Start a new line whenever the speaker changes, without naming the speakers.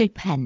칠판